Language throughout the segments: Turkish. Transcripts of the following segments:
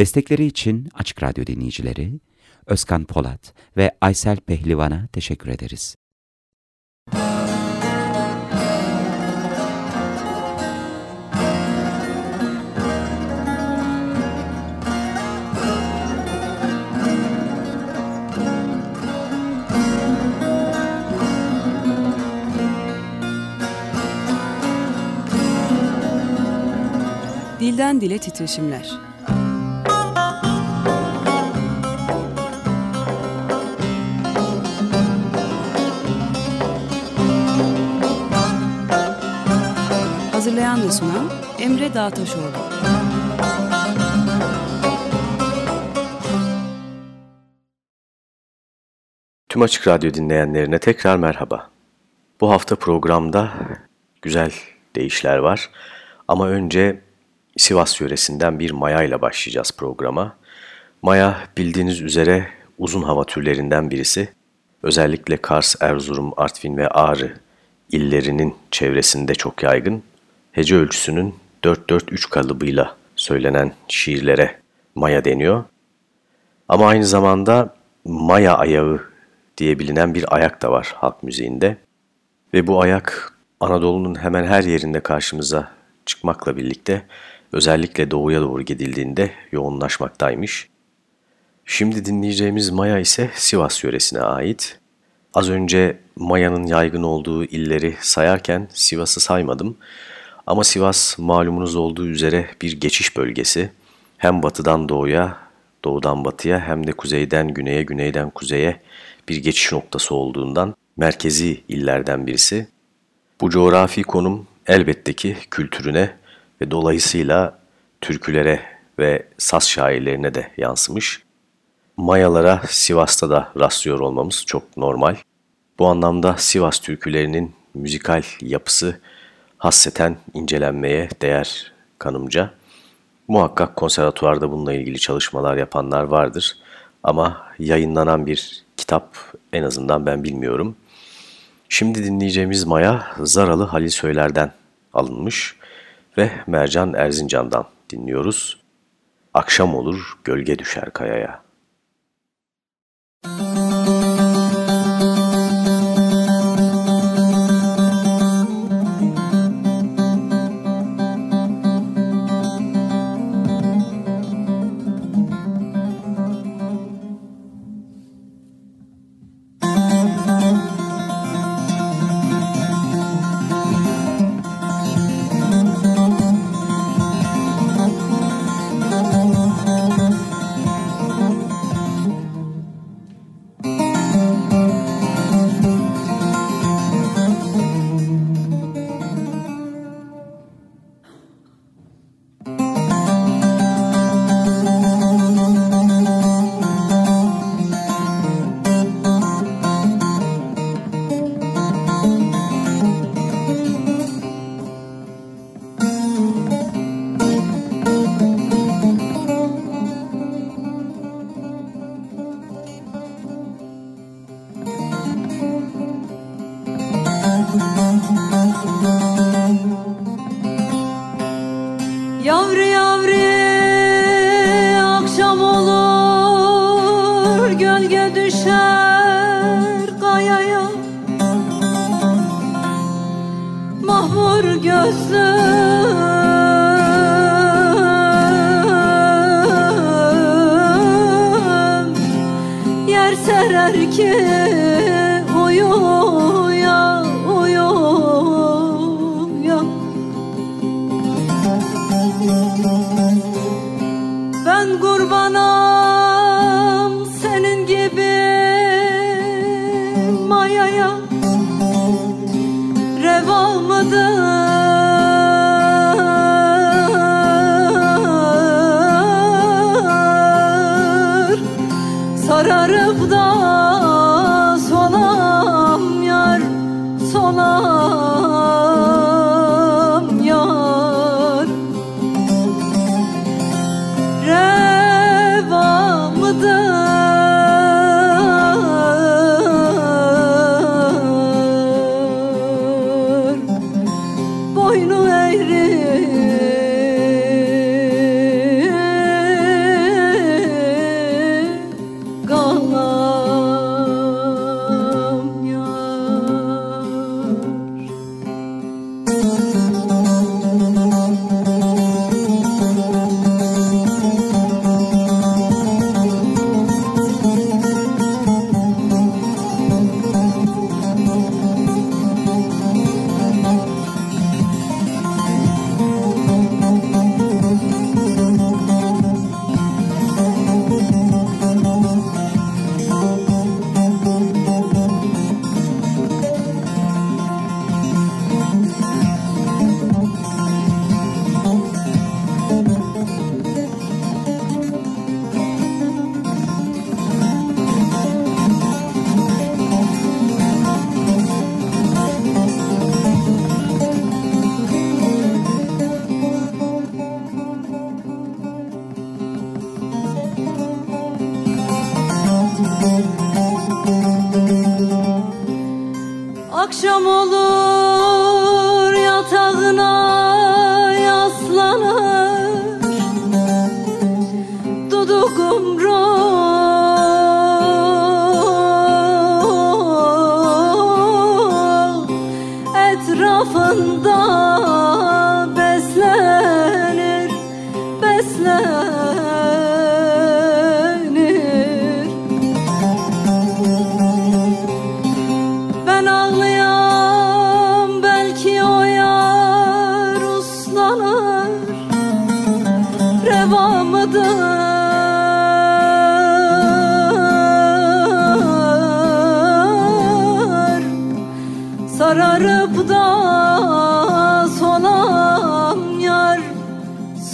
Destekleri için Açık Radyo dinleyicileri Özkan Polat ve Aysel Pehlivan'a teşekkür ederiz. Dilden Dile Titreşimler Hazırlayan ve sunan Emre Dağtaşoğlu Tüm Açık Radyo dinleyenlerine tekrar merhaba. Bu hafta programda güzel değişler var. Ama önce Sivas yöresinden bir maya ile başlayacağız programa. Maya bildiğiniz üzere uzun hava türlerinden birisi. Özellikle Kars, Erzurum, Artvin ve Ağrı illerinin çevresinde çok yaygın. Hece ölçüsünün 4-4-3 kalıbıyla söylenen şiirlere maya deniyor. Ama aynı zamanda maya ayağı diye bilinen bir ayak da var halk müziğinde. Ve bu ayak Anadolu'nun hemen her yerinde karşımıza çıkmakla birlikte özellikle doğuya doğru gidildiğinde yoğunlaşmaktaymış. Şimdi dinleyeceğimiz Maya ise Sivas yöresine ait. Az önce Maya'nın yaygın olduğu illeri sayarken Sivas'ı saymadım. Ama Sivas malumunuz olduğu üzere bir geçiş bölgesi. Hem batıdan doğuya, doğudan batıya hem de kuzeyden güneye, güneyden kuzeye bir geçiş noktası olduğundan merkezi illerden birisi. Bu coğrafi konum elbette ki kültürüne ve dolayısıyla türkülere ve saz şairlerine de yansımış. Mayalara Sivas'ta da rastlıyor olmamız çok normal. Bu anlamda Sivas türkülerinin müzikal yapısı hasseten incelenmeye değer kanımca. Muhakkak konservatuvarda bununla ilgili çalışmalar yapanlar vardır ama yayınlanan bir kitap en azından ben bilmiyorum. Şimdi dinleyeceğimiz Maya Zaralı Halil Söyler'den alınmış ve Mercan Erzincan'dan dinliyoruz. Akşam olur gölge düşer kayaya.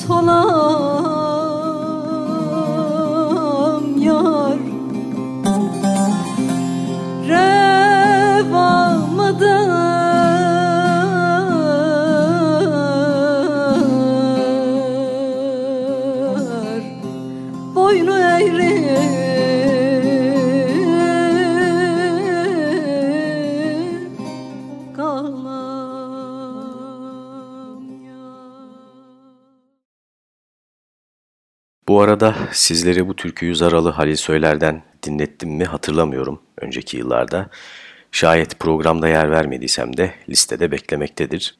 错了。Sizlere bu türküyü Zaralı Halil Söyler'den dinlettim mi hatırlamıyorum önceki yıllarda. Şayet programda yer vermediysem de listede beklemektedir.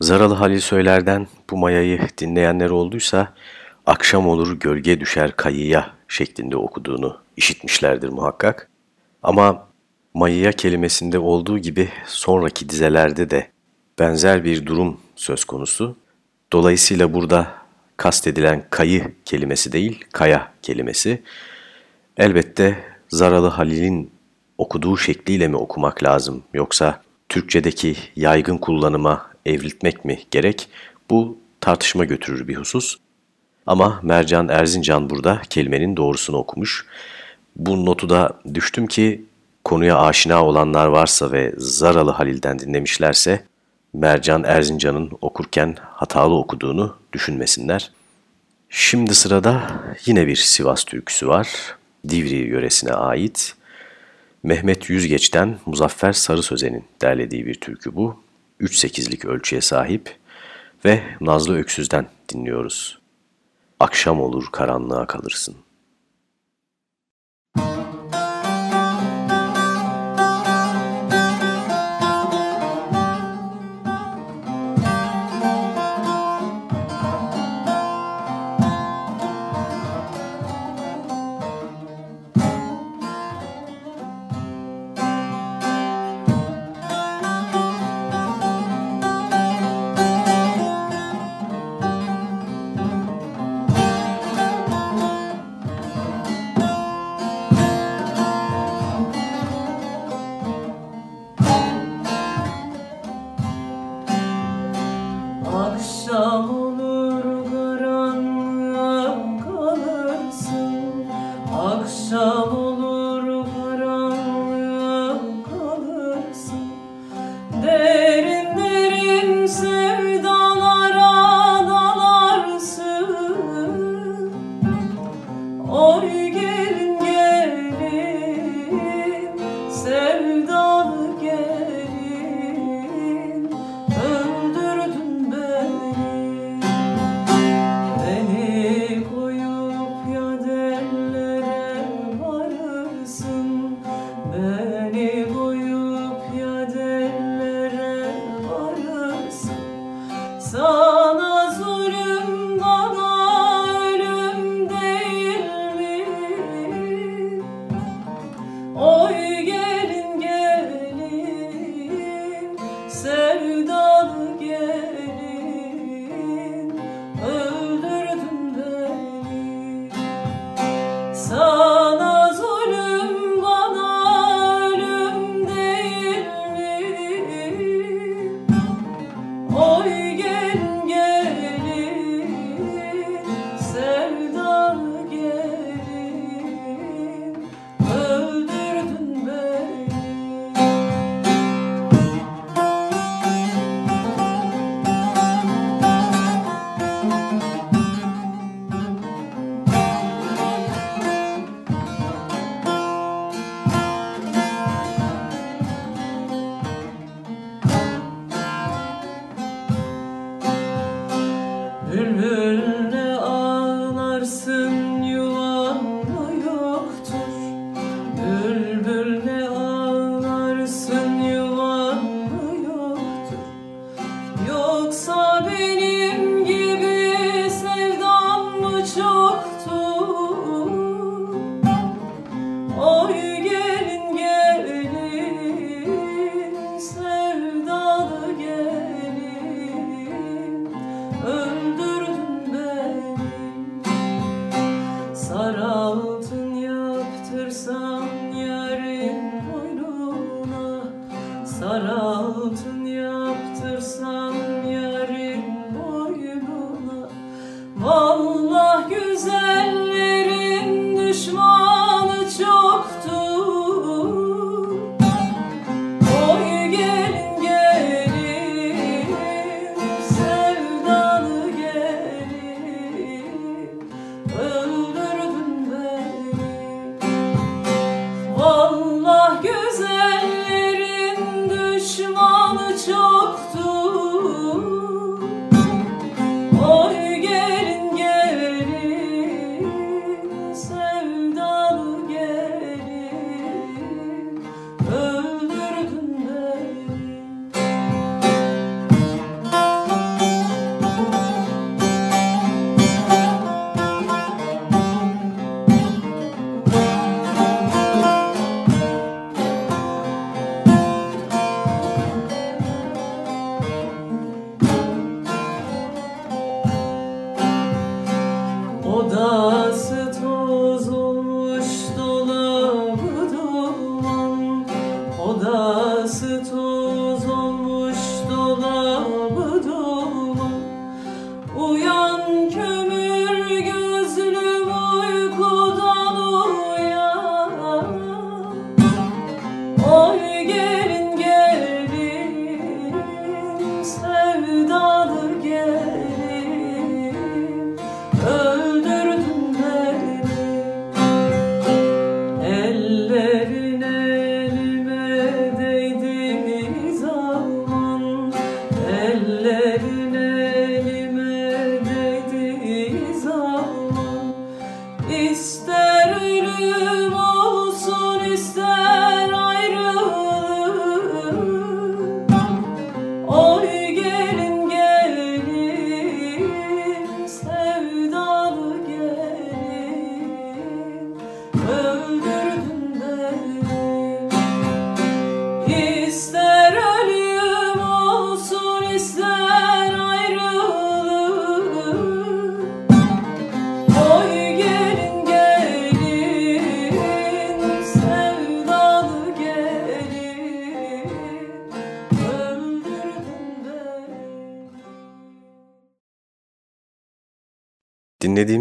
Zaralı Halil Söyler'den bu mayayı dinleyenler olduysa akşam olur gölge düşer kayıya şeklinde okuduğunu işitmişlerdir muhakkak. Ama mayıya kelimesinde olduğu gibi sonraki dizelerde de benzer bir durum söz konusu. Dolayısıyla burada kastedilen kayı kelimesi değil, kaya kelimesi. Elbette Zaralı Halil'in okuduğu şekliyle mi okumak lazım yoksa Türkçedeki yaygın kullanıma evriltmek mi gerek? Bu tartışma götürür bir husus. Ama Mercan Erzincan burada kelimenin doğrusunu okumuş. Bu notu da düştüm ki konuya aşina olanlar varsa ve Zaralı Halil'den dinlemişlerse Mercan Erzincan'ın okurken hatalı okuduğunu düşünmesinler. Şimdi sırada yine bir Sivas türküsü var. Divri yöresine ait. Mehmet Yüzgeç'ten Muzaffer Sarı Sözen'in derlediği bir türkü bu. 3-8'lik ölçüye sahip ve Nazlı Öksüz'den dinliyoruz. Akşam olur karanlığa kalırsın.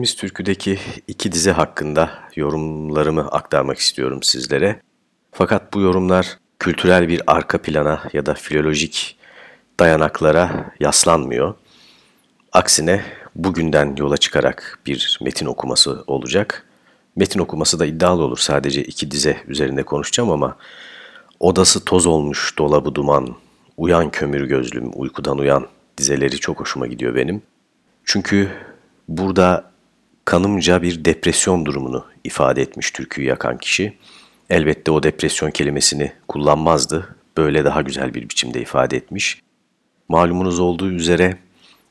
Dinlediğimiz türküdeki iki dize hakkında yorumlarımı aktarmak istiyorum sizlere. Fakat bu yorumlar kültürel bir arka plana ya da filolojik dayanaklara yaslanmıyor. Aksine bugünden yola çıkarak bir metin okuması olacak. Metin okuması da iddialı olur sadece iki dize üzerinde konuşacağım ama Odası toz olmuş dolabı duman, uyan kömür gözlüm uykudan uyan dizeleri çok hoşuma gidiyor benim. Çünkü burada kanımca bir depresyon durumunu ifade etmiş türküyü yakan kişi. Elbette o depresyon kelimesini kullanmazdı. Böyle daha güzel bir biçimde ifade etmiş. Malumunuz olduğu üzere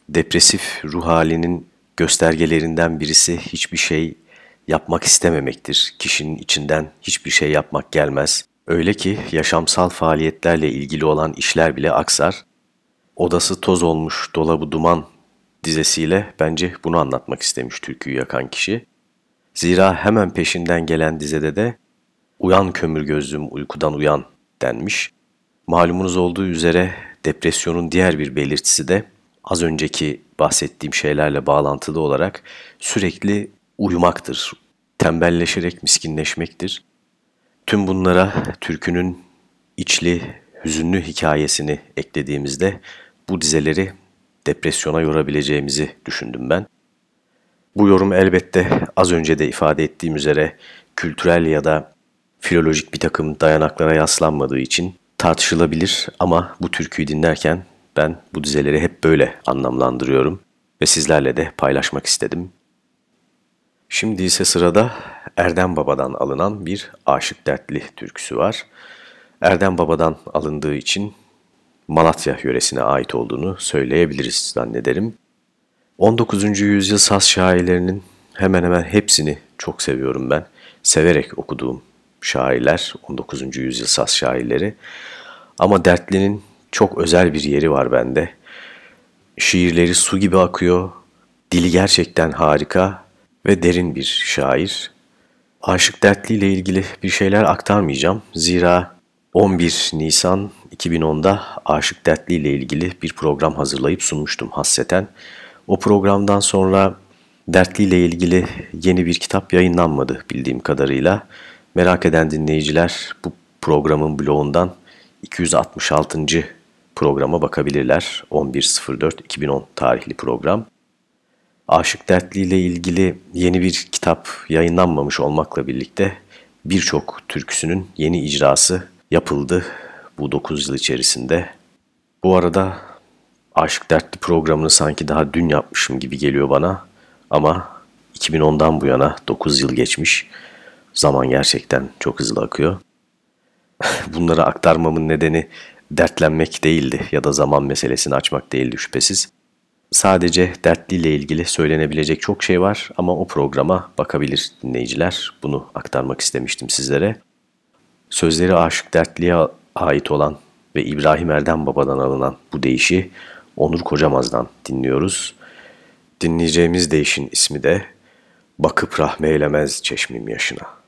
depresif ruh halinin göstergelerinden birisi hiçbir şey yapmak istememektir. Kişinin içinden hiçbir şey yapmak gelmez. Öyle ki yaşamsal faaliyetlerle ilgili olan işler bile aksar. Odası toz olmuş, dolabı duman dizesiyle bence bunu anlatmak istemiş türküyü yakan kişi. Zira hemen peşinden gelen dizede de uyan kömür gözlüm uykudan uyan denmiş. Malumunuz olduğu üzere depresyonun diğer bir belirtisi de az önceki bahsettiğim şeylerle bağlantılı olarak sürekli uyumaktır. Tembelleşerek miskinleşmektir. Tüm bunlara türkünün içli, hüzünlü hikayesini eklediğimizde bu dizeleri depresyona yorabileceğimizi düşündüm ben. Bu yorum elbette az önce de ifade ettiğim üzere kültürel ya da filolojik bir takım dayanaklara yaslanmadığı için tartışılabilir ama bu türküyü dinlerken ben bu dizeleri hep böyle anlamlandırıyorum ve sizlerle de paylaşmak istedim. Şimdi ise sırada Erdem Baba'dan alınan bir Aşık Dertli türküsü var. Erdem Baba'dan alındığı için Malatya yöresine ait olduğunu söyleyebiliriz zannederim. 19. yüzyıl saz şairlerinin hemen hemen hepsini çok seviyorum ben. Severek okuduğum şairler, 19. yüzyıl saz şairleri. Ama Dertli'nin çok özel bir yeri var bende. Şiirleri su gibi akıyor, dili gerçekten harika ve derin bir şair. Aşık Dertli ile ilgili bir şeyler aktarmayacağım. Zira 11 Nisan 2010'da Aşık Dertli ile ilgili bir program hazırlayıp sunmuştum hasseten. O programdan sonra Dertli ile ilgili yeni bir kitap yayınlanmadı bildiğim kadarıyla. Merak eden dinleyiciler bu programın bloğundan 266. programa bakabilirler. 11.04.2010 tarihli program. Aşık Dertli ile ilgili yeni bir kitap yayınlanmamış olmakla birlikte birçok türküsünün yeni icrası yapıldı bu 9 yıl içerisinde. Bu arada Aşık Dertli programını sanki daha dün yapmışım gibi geliyor bana ama 2010'dan bu yana 9 yıl geçmiş. Zaman gerçekten çok hızlı akıyor. Bunları aktarmamın nedeni dertlenmek değildi ya da zaman meselesini açmak değildi şüphesiz. Sadece dertliyle ilgili söylenebilecek çok şey var ama o programa bakabilir dinleyiciler. Bunu aktarmak istemiştim sizlere. Sözleri Aşık Dertli'ye ait olan ve İbrahim Erdem Baba'dan alınan bu deyişi Onur Kocamaz'dan dinliyoruz. Dinleyeceğimiz deyişin ismi de Bakıp rahme eylemez çeşmim yaşına.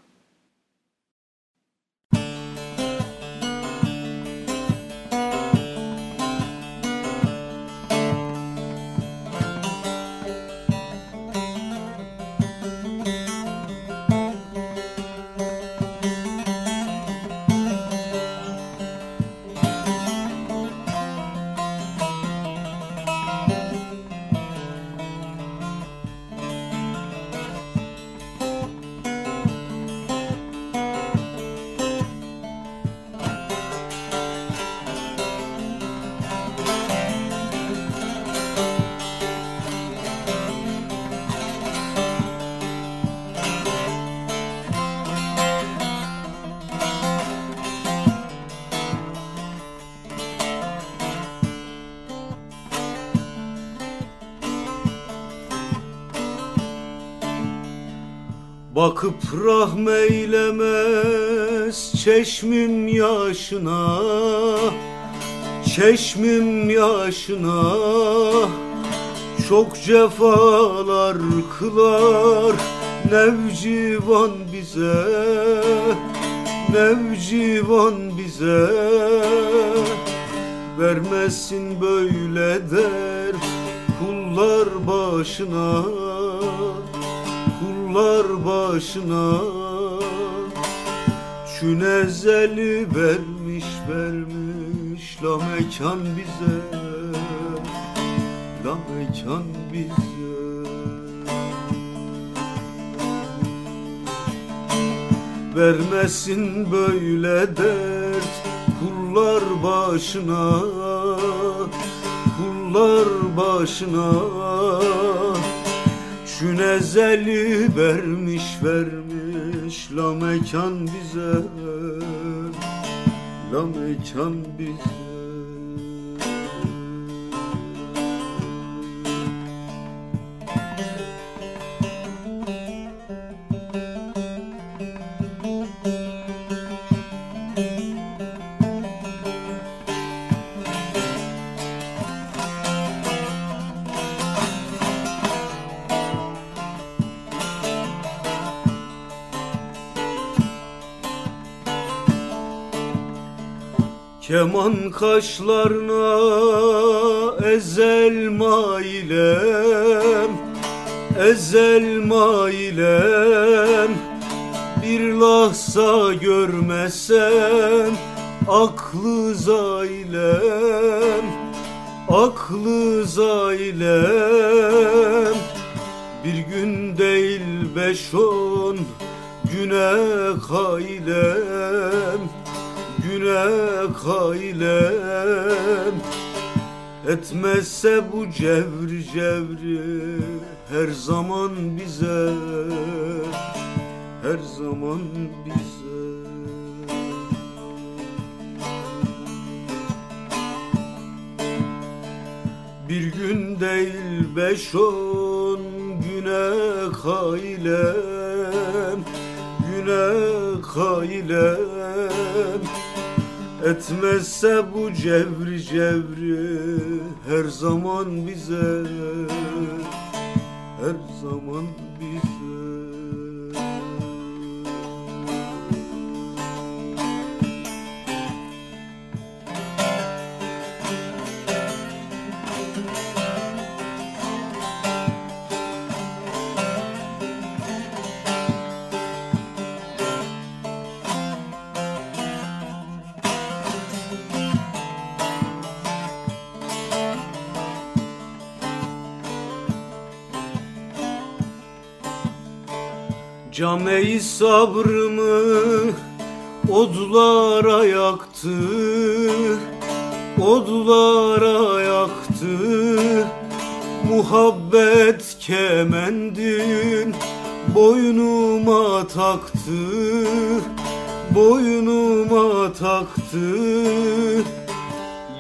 Çeşmim yaşına Çeşmim yaşına. Çok cefalar kılar Nevcivan bize Nevcivan bize. Vermesin böyle der Kullar başına Kullar başına Çünezeli vermiş vermiş. La mekan bize La mekan bize. Vermesin böyle dert Kullar başına Kullar başına. Gün ezeli vermiş vermiş La mekan bize La mekan bize Keman kaşlarına ezel mailem Ezel mailem. Bir lahza görmesem Aklı zailem Aklı zailem. Bir gün değil beş on Güne kailem güne kailem Etmezse bu cevri cevri her zaman bize Her zaman bize. Bir gün değil beş on güne kailem Güne kailem Etmezse bu cevri cevri her zaman bize Her zaman Cameyi sabrımı odlara yaktı Odlara yaktı. Muhabbet kemendin boynuma taktı Boynuma taktı.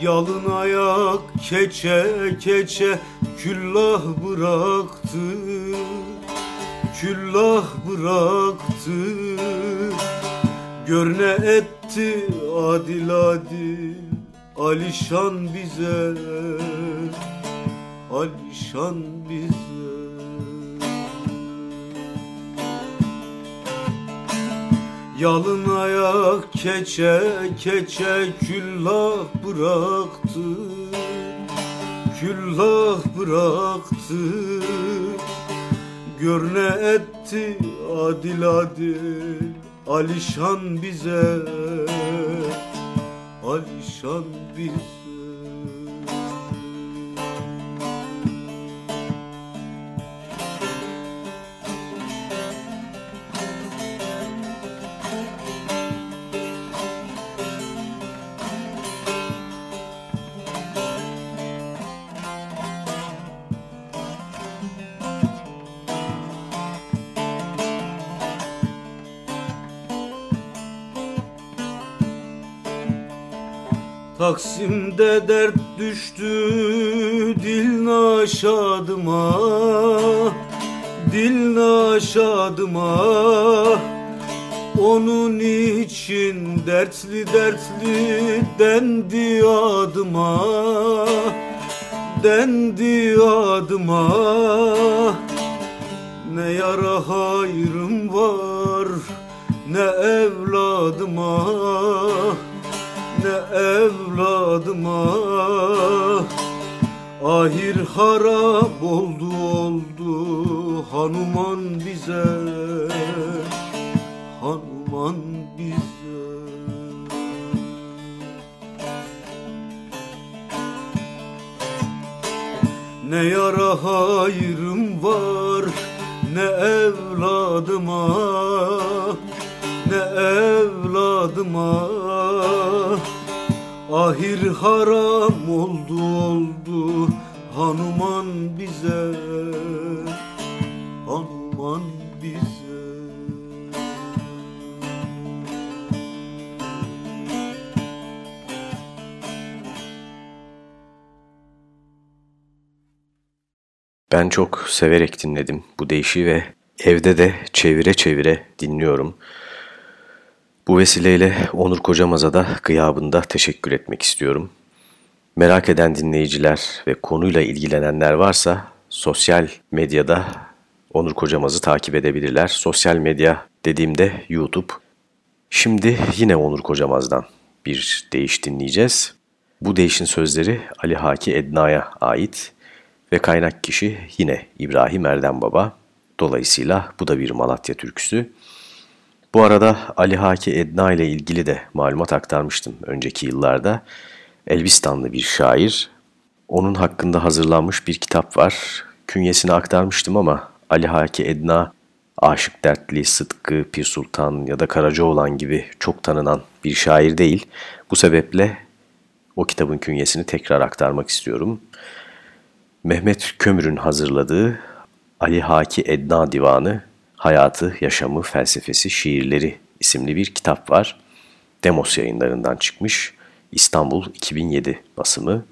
Yalın ayak keçe keçe küllah bıraktı küllah bıraktı Gör ne etti adil adil. Alişan bize Alişan bize. Yalın ayak keçe keçe küllah bıraktı. Küllah bıraktı. Gör ne etti adil adil Alişan bize Alişan bize Taksim'de dert düştü dil naşadıma. Dil naşadıma. Onun için dertli dertli dendi adıma. Dendi adıma. Ne yara hayrım var ne evladıma ne evladıma Ahir harap oldu oldu. Hanuman bize Hanuman bize. Ne yara hayrım var Ne evladıma Ne evladıma Ahir haram oldu oldu Hanuman bize Hanuman bize Ben çok severek dinledim bu deyişi ve evde de çevire çevire dinliyorum. Bu vesileyle Onur Kocamaz'a da gıyabında teşekkür etmek istiyorum. Merak eden dinleyiciler ve konuyla ilgilenenler varsa sosyal medyada Onur Kocamaz'ı takip edebilirler. Sosyal medya dediğimde YouTube. Şimdi yine Onur Kocamaz'dan bir deyiş dinleyeceğiz. Bu deyişin sözleri Ali Haki Edna'ya ait ve kaynak kişi yine İbrahim Erdem Baba. Dolayısıyla bu da bir Malatya türküsü. Bu arada Ali Haki Edna ile ilgili de malumat aktarmıştım önceki yıllarda. Elbistanlı bir şair. Onun hakkında hazırlanmış bir kitap var. Künyesini aktarmıştım ama Ali Haki Edna, Aşık Dertli, Sıtkı, Pir Sultan ya da Karacaoğlan gibi çok tanınan bir şair değil. Bu sebeple o kitabın künyesini tekrar aktarmak istiyorum. Mehmet Kömür'ün hazırladığı Ali Haki Edna Divanı Hayatı, Yaşamı, Felsefesi, Şiirleri isimli bir kitap var. Demos yayınlarından çıkmış. İstanbul 2007 basımı.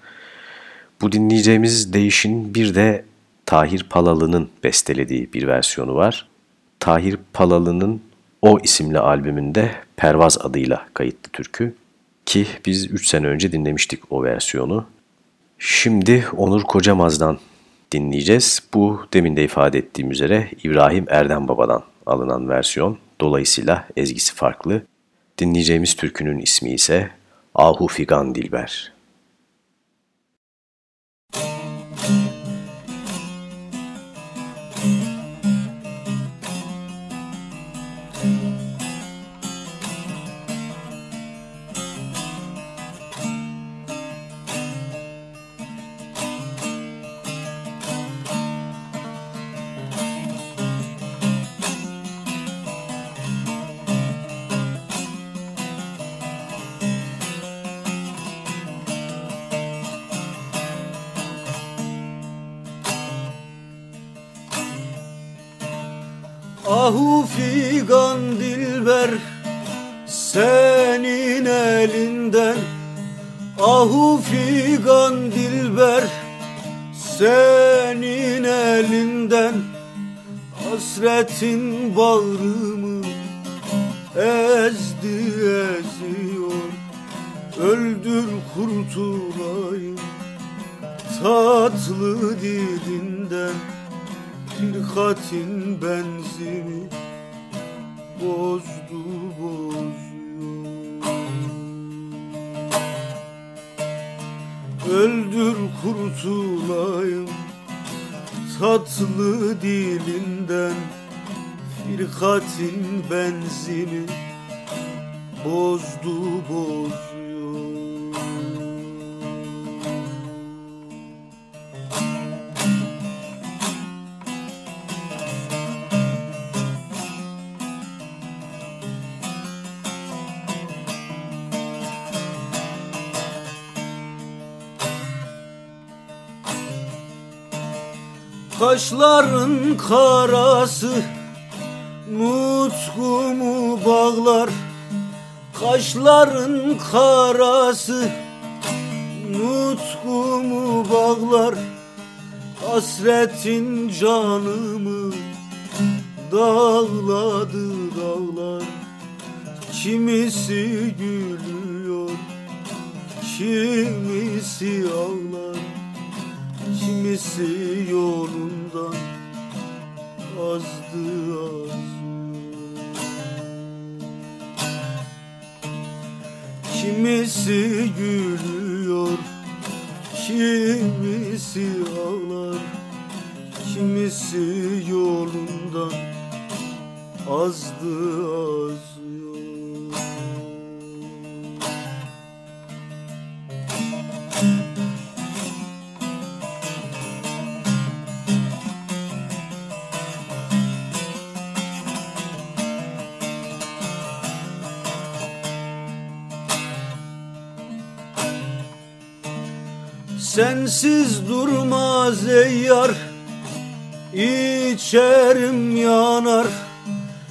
Bu dinleyeceğimiz değişin bir de Tahir Palalı'nın bestelediği bir versiyonu var. Tahir Palalı'nın O isimli albümünde Pervaz adıyla kayıtlı türkü ki biz 3 sene önce dinlemiştik o versiyonu. Şimdi Onur Kocamaz'dan dinleyeceğiz. Bu demin de ifade ettiğim üzere İbrahim Erdem Baba'dan alınan versiyon. Dolayısıyla ezgisi farklı. Dinleyeceğimiz türkünün ismi ise Ahu Figan Dilber. öldür kurtulayım. Tatlı dilinden Hilkatin benzini bozdu bozuyor. Öldür kurtulayım. Tatlı dilinden Firkatin benzini bozdu bozdu Kaşların karası Nutkumu bağlar? Kaşların karası Nutkumu bağlar? Hasretin canımı Dağladı dağlar? Kimisi gülüyor Kimisi ağlar Kimisi yolundan azdı azıyor Kimisi gülüyor Kimisi ağlar. Kimisi yolundan azdı azıyor Sensiz durmaz ey yar İçerim yanar.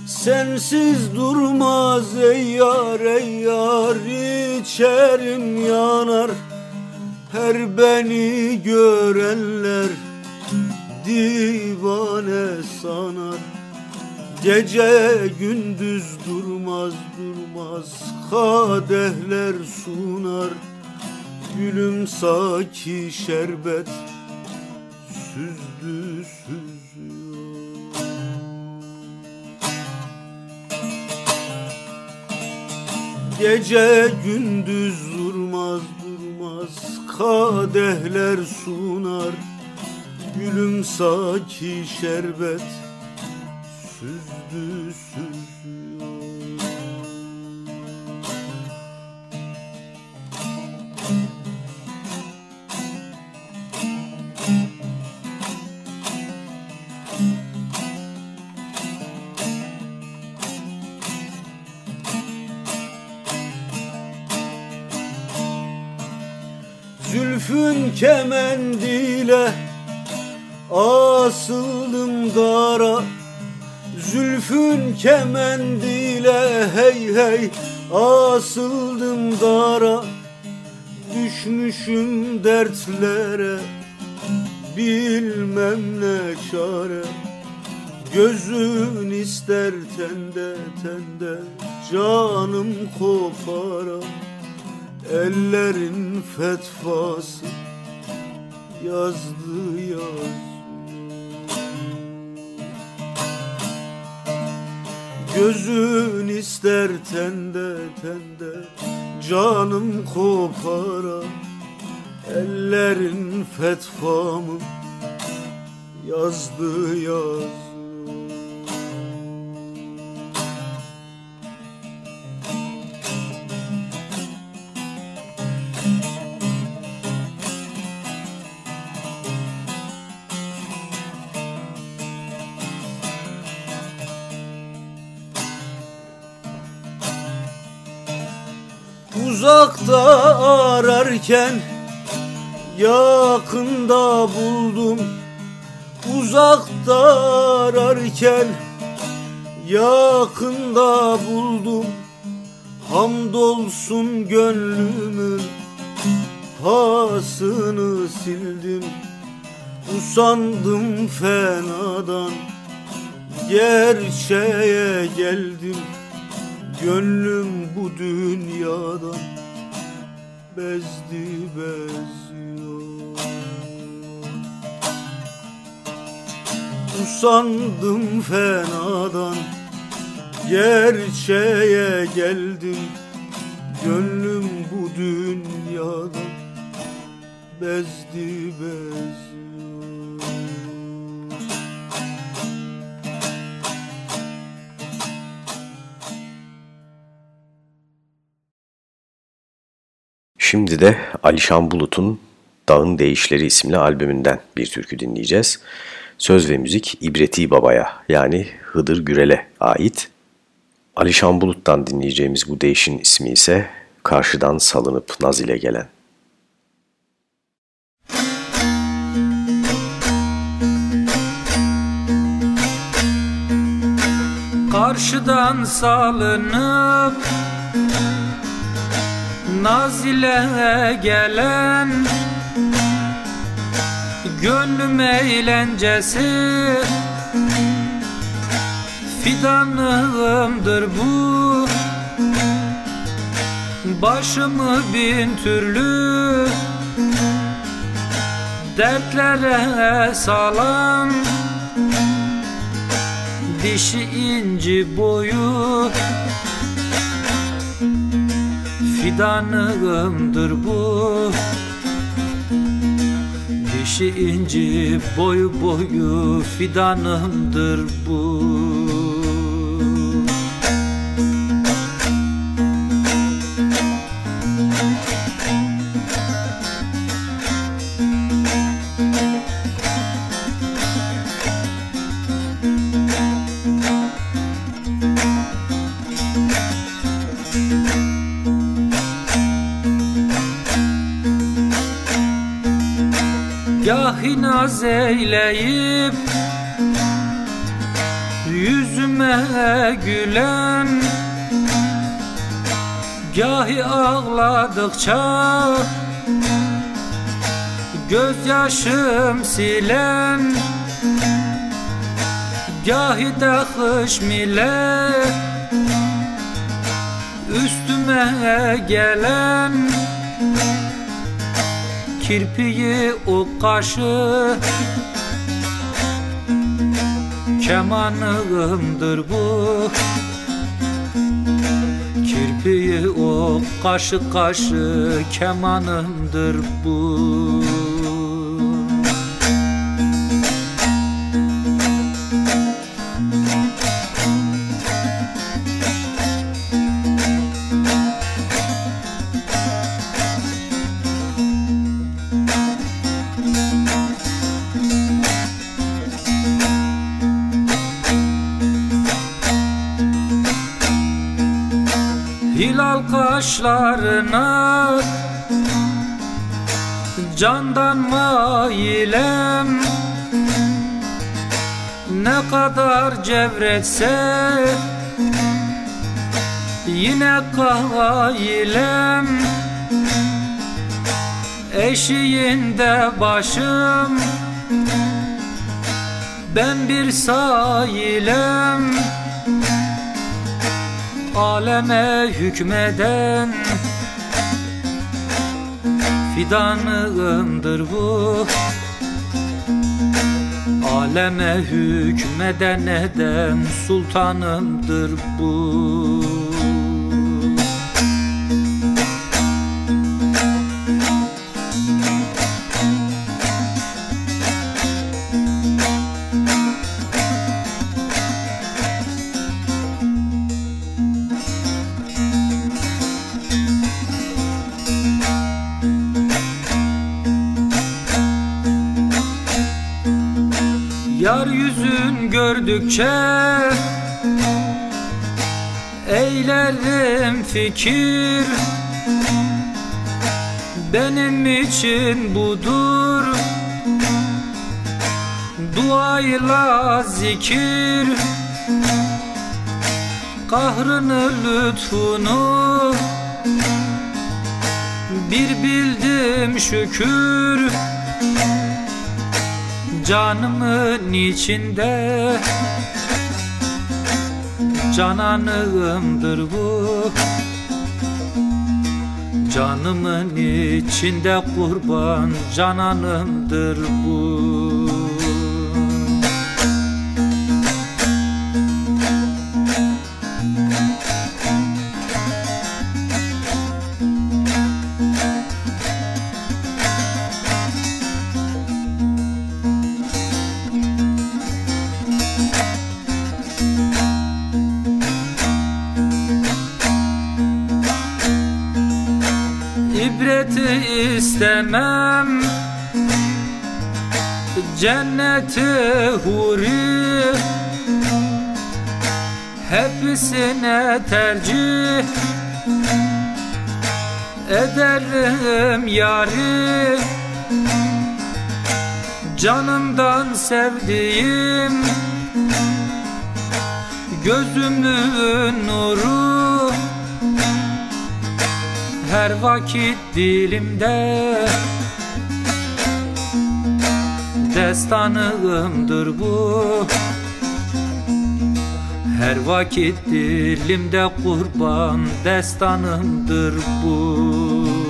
Sensiz durmaz ey yar ey yar İçerim yanar. Her beni görenler Divane sanar. Gece gündüz durmaz durmaz Kadehler sunar Gülüm saki şerbet süzdü süzüyor. Gece gündüz durmaz durmaz kadehler sunar Gülüm saki şerbet süzdü süzüyor Zülfün kemendiyle asıldım dara. Zülfün kemendiyle hey hey asıldım dara. Düşmüşüm dertlere bilmem ne çare. Gözün ister tende tende canım kopara Ellerin fetvası yazdı yaz. Gözün ister tende tende canım kopara Ellerin fetvamı yazdı yaz Uzakta ararken yakında buldum. Uzakta ararken yakında buldum. Hamdolsun gönlümün pasını sildim. Usandım fenadan gerçeğe geldim. Gönlüm bu dünyadan bezdi beziyor. Usandım fenadan gerçeğe geldim. Gönlüm bu dünyadan bezdi beziyor Şimdi de Alişan Bulut'un Dağın Değişleri isimli albümünden bir türkü dinleyeceğiz. Söz ve müzik İbreti Baba'ya yani Hıdır Gürel'e ait. Alişan Bulut'tan dinleyeceğimiz bu değişin ismi ise Karşıdan Salınıp Naz ile Gelen. Karşıdan salınıp Naz ile gelen Gönlüm eğlencesi. Fidanımdır bu. Başımı bin türlü Dertlere salan Dişi inci boyu Fidanımdır bu. Dişi inci boyu boyu fidanımdır bu Gahi naz eyleyip Yüzüme gülen Gahi ağladıkça Gözyaşım silen Gahi de hışm ile Üstüme gelen kirpiyi o kaşı Kemanımdır bu. Kirpiyi o kaşı kaşı kemanımdır bu kaşlarına Candan mailem Ne kadar cevretse Yine kailem. Eşiğinde başım Ben bir sailem aleme hükmeden Fidanımdır bu. Aleme hükmeden eden sultanımdır bu gördükçe Eylerim fikir. Benim için budur Duayla zikir. Kahrını lütfunu Bir bildim şükür Canımın içinde Cananımdır bu. Canımın içinde kurban Cananımdır bu istemem. Cenneti huri. Hepsine tercih Ederim yari Canımdan sevdiğim Gözümün nuru Her vakit dilimde. Destanımdır bu. Her vakit dilimde kurban Destanımdır bu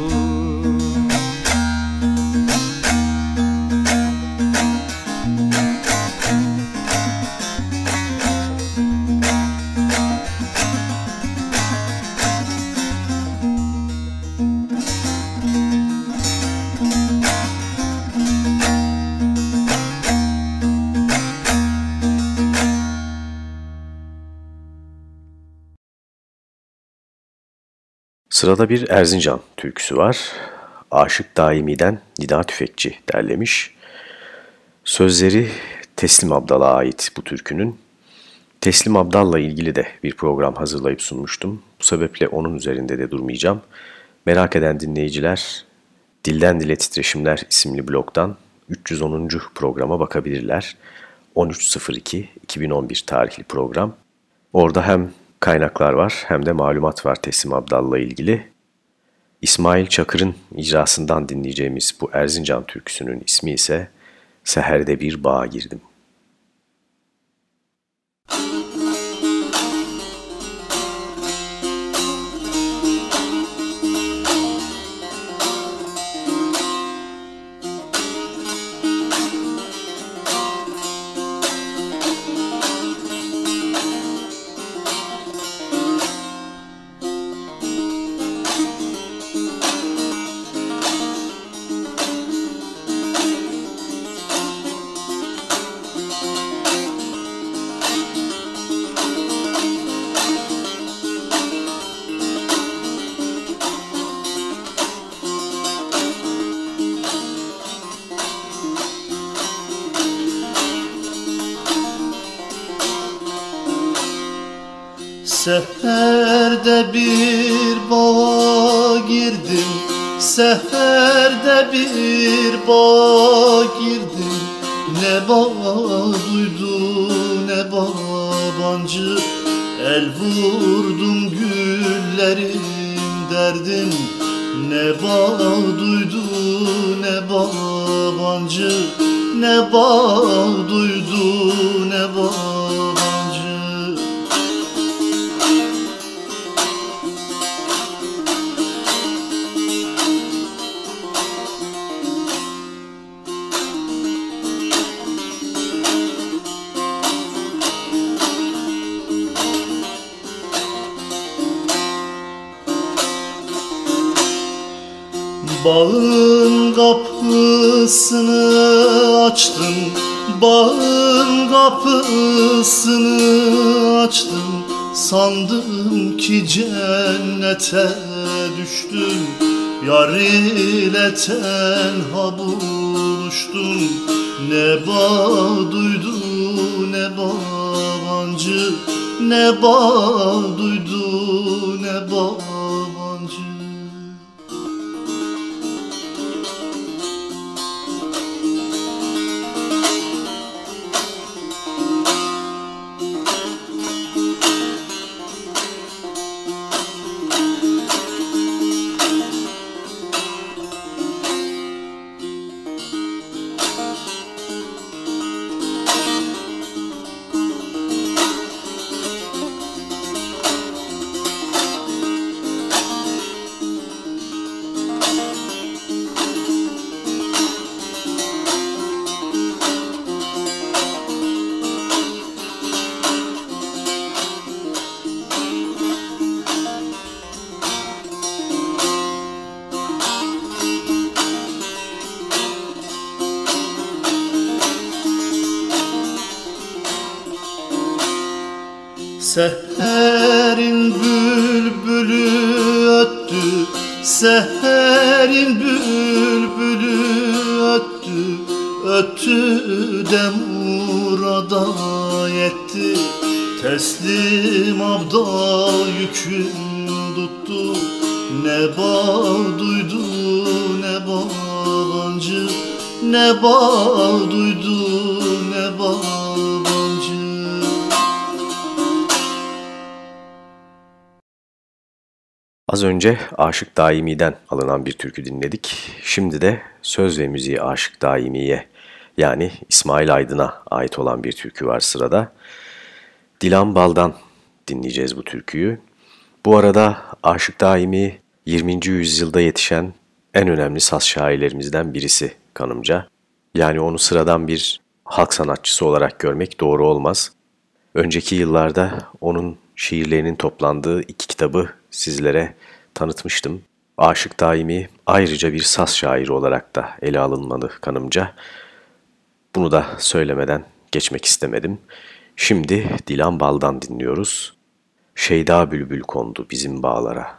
Sırada bir Erzincan türküsü var. Aşık Daimi'den Nida Tüfekçi derlemiş. Sözleri Teslim Abdal'a ait bu türkünün. Teslim Abdal'la ilgili de bir program hazırlayıp sunmuştum. Bu sebeple onun üzerinde de durmayacağım. Merak eden dinleyiciler Dilden Dile Titreşimler isimli blogdan 310. programa bakabilirler. 13.02.2011 tarihli program. Orada hem kaynaklar var hem de malumat var Teslim Abdal'la ilgili. İsmail Çakır'ın icrasından dinleyeceğimiz bu Erzincan türküsünün ismi ise Seherde Bir Bağa Girdim. Bağın kapısını açtım. Bağın kapısını açtım. Sandım ki cennete düştüm. Yar ile tenha buluştum. Ne bağ duydu ne babancı Ne bağ duydu ne babancı Teslim abda yükün tuttu Ne bağ duydu ne bağlancı Ne bağ duydu ne bağlancı Az önce Aşık Daimi'den alınan bir türkü dinledik. Şimdi de söz ve müziği Aşık Daimi'ye yani İsmail Aydın'a ait olan bir türkü var sırada. Dilan Bal'dan dinleyeceğiz bu türküyü. Bu arada Aşık Daimi 20. yüzyılda yetişen en önemli saz şairlerimizden birisi kanımca. Yani onu sıradan bir halk sanatçısı olarak görmek doğru olmaz. Önceki yıllarda onun şiirlerinin toplandığı iki kitabı sizlere tanıtmıştım. Aşık Daimi ayrıca bir saz şairi olarak da ele alınmalı kanımca. Bunu da söylemeden geçmek istemedim. Şimdi Dilan Bal'dan dinliyoruz. Şeyda bülbül kondu bizim bağlara.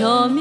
cho me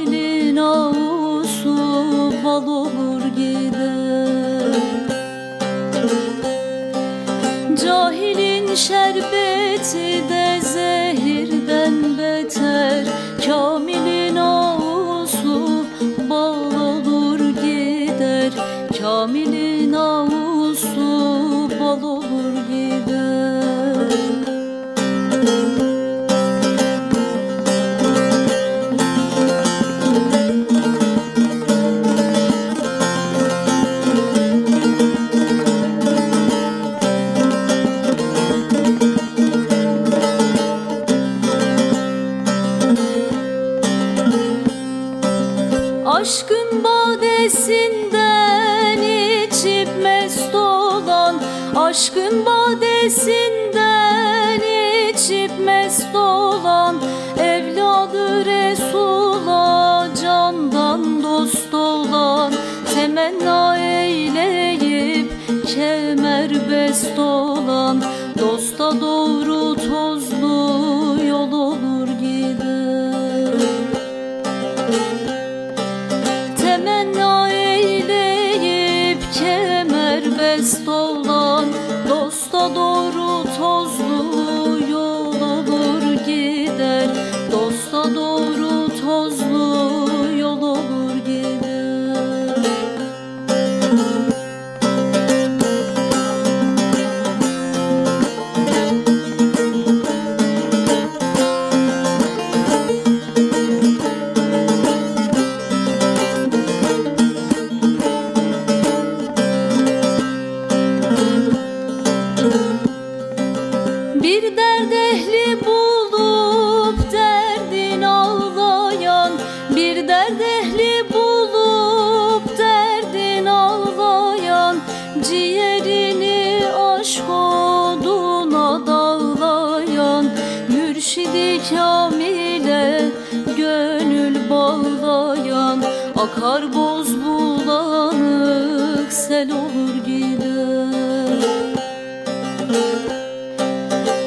Akar boz bulanık sel olur gider.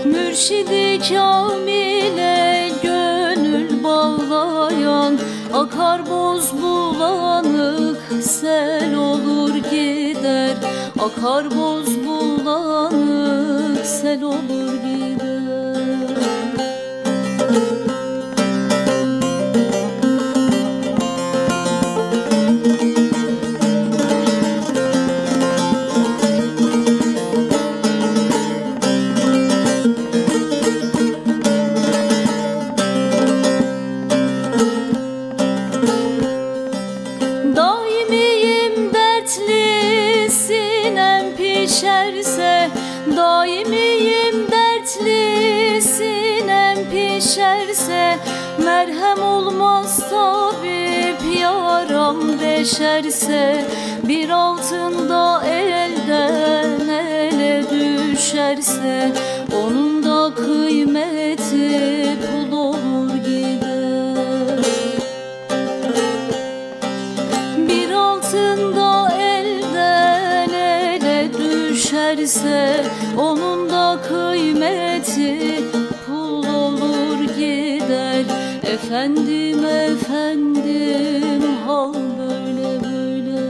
Mürşidi Kamil'e gönül bağlayan Akar boz bulanık sel olur gider. Akar boz bulanık sel olur gider Efendim efendim hal böyle böyle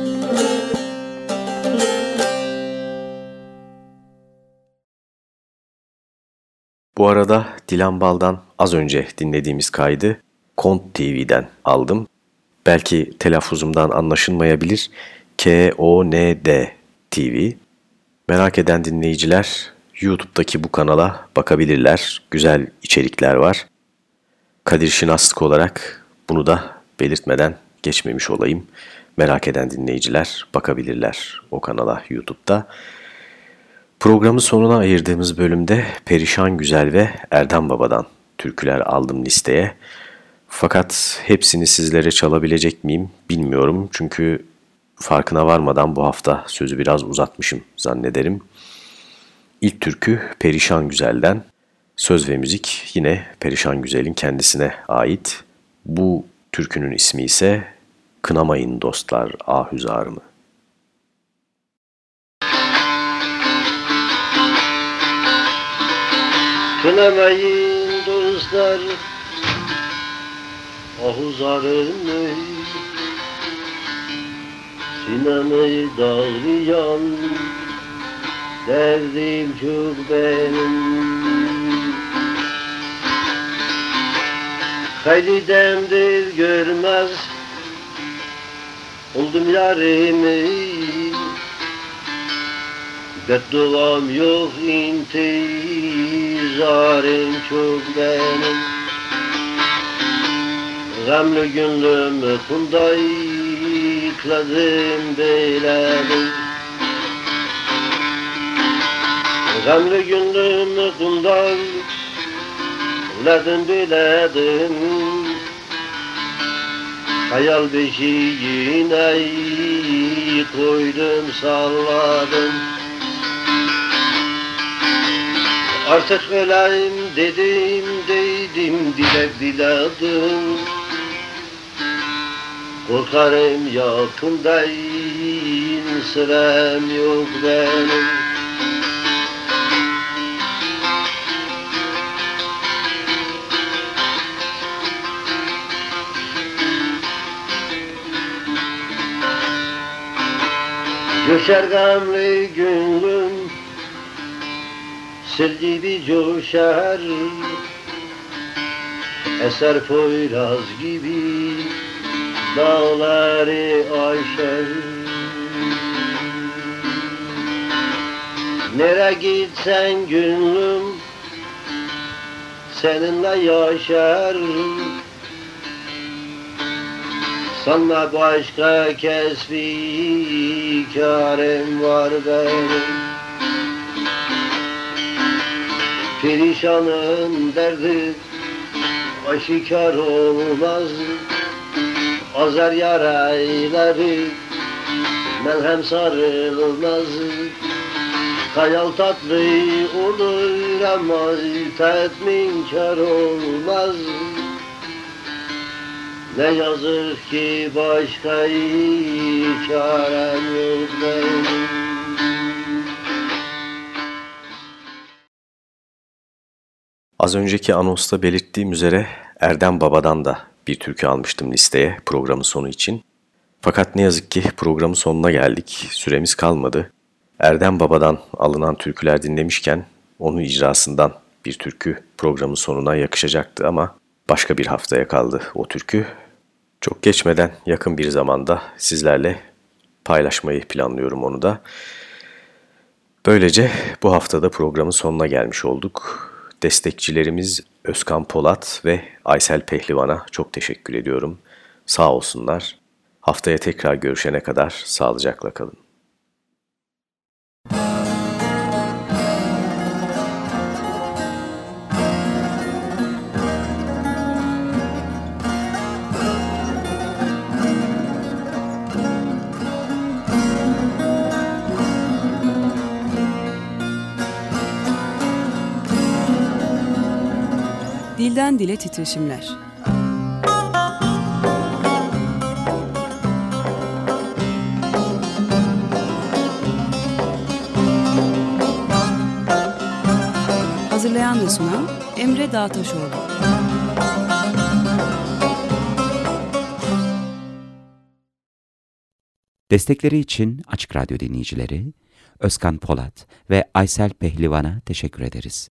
Bu arada Dilan Bal'dan az önce dinlediğimiz kaydı Kont TV'den aldım. Belki telaffuzumdan anlaşılmayabilir. K-O-N-D TV. Merak eden dinleyiciler YouTube'daki bu kanala bakabilirler. Güzel içerikler var. Kadir Şinaslık olarak bunu da belirtmeden geçmemiş olayım. Merak eden dinleyiciler bakabilirler o kanala YouTube'da. Programın sonuna ayırdığımız bölümde Perişan Güzel ve Erdem Baba'dan türküler aldım listeye. Fakat hepsini sizlere çalabilecek miyim bilmiyorum. Çünkü farkına varmadan bu hafta sözü biraz uzatmışım zannederim. İlk türkü Perişan Güzel'den. Söz ve müzik yine Perişan Güzel'in kendisine ait. Bu türkünün ismi ise Kınamayın Dostlar Ahüzarımı. Kınamayın dostlar ahuzarımı Sinemi dağlayan derdim çok benim Haydi demdir görmez. Oldum yarimi. Bedduam yok intizarım çok benim. Gamlı günlüğümü kunda yıkladım beyledim Gamlı günlüğümü kunda beyledim Hayal beşiğine koydum salladım. Artık öleyim dedim dedim dilek diledim. Korkarım yakındayım sıram yok benim Coşar gamlı gönlüm Sel gibi coşar. Eser poyraz gibi Dağları aşar. Nere gitsen gönlüm Seninle yaşar Sana başka kesbi karım var benim. Perişanın derdi aşikar olmaz. Azar yarayları melhem sarılmaz. Hayal tatlı olur ama tatmin kar olmaz Ne yazık ki başka çarem yok benim Az önceki anonsta belirttiğim üzere Erdem Baba'dan da bir türkü almıştım listeye programın sonu için. Fakat ne yazık ki programın sonuna geldik. Süremiz kalmadı. Erdem Baba'dan alınan türküler dinlemişken onun icrasından bir türkü programın sonuna yakışacaktı ama başka bir haftaya kaldı o türkü. Çok geçmeden yakın bir zamanda sizlerle paylaşmayı planlıyorum onu da. Böylece bu haftada programın sonuna gelmiş olduk. Destekçilerimiz Özkan Polat ve Aysel Pehlivan'a çok teşekkür ediyorum. Sağ olsunlar. Haftaya tekrar görüşene kadar sağlıcakla kalın. Dilden dile titreşimler. Hazırlayan ve sunan Emre Dağtaşoğlu. Destekleri için Açık Radyo dinleyicileri Özkan Polat ve Aysel Pehlivan'a teşekkür ederiz.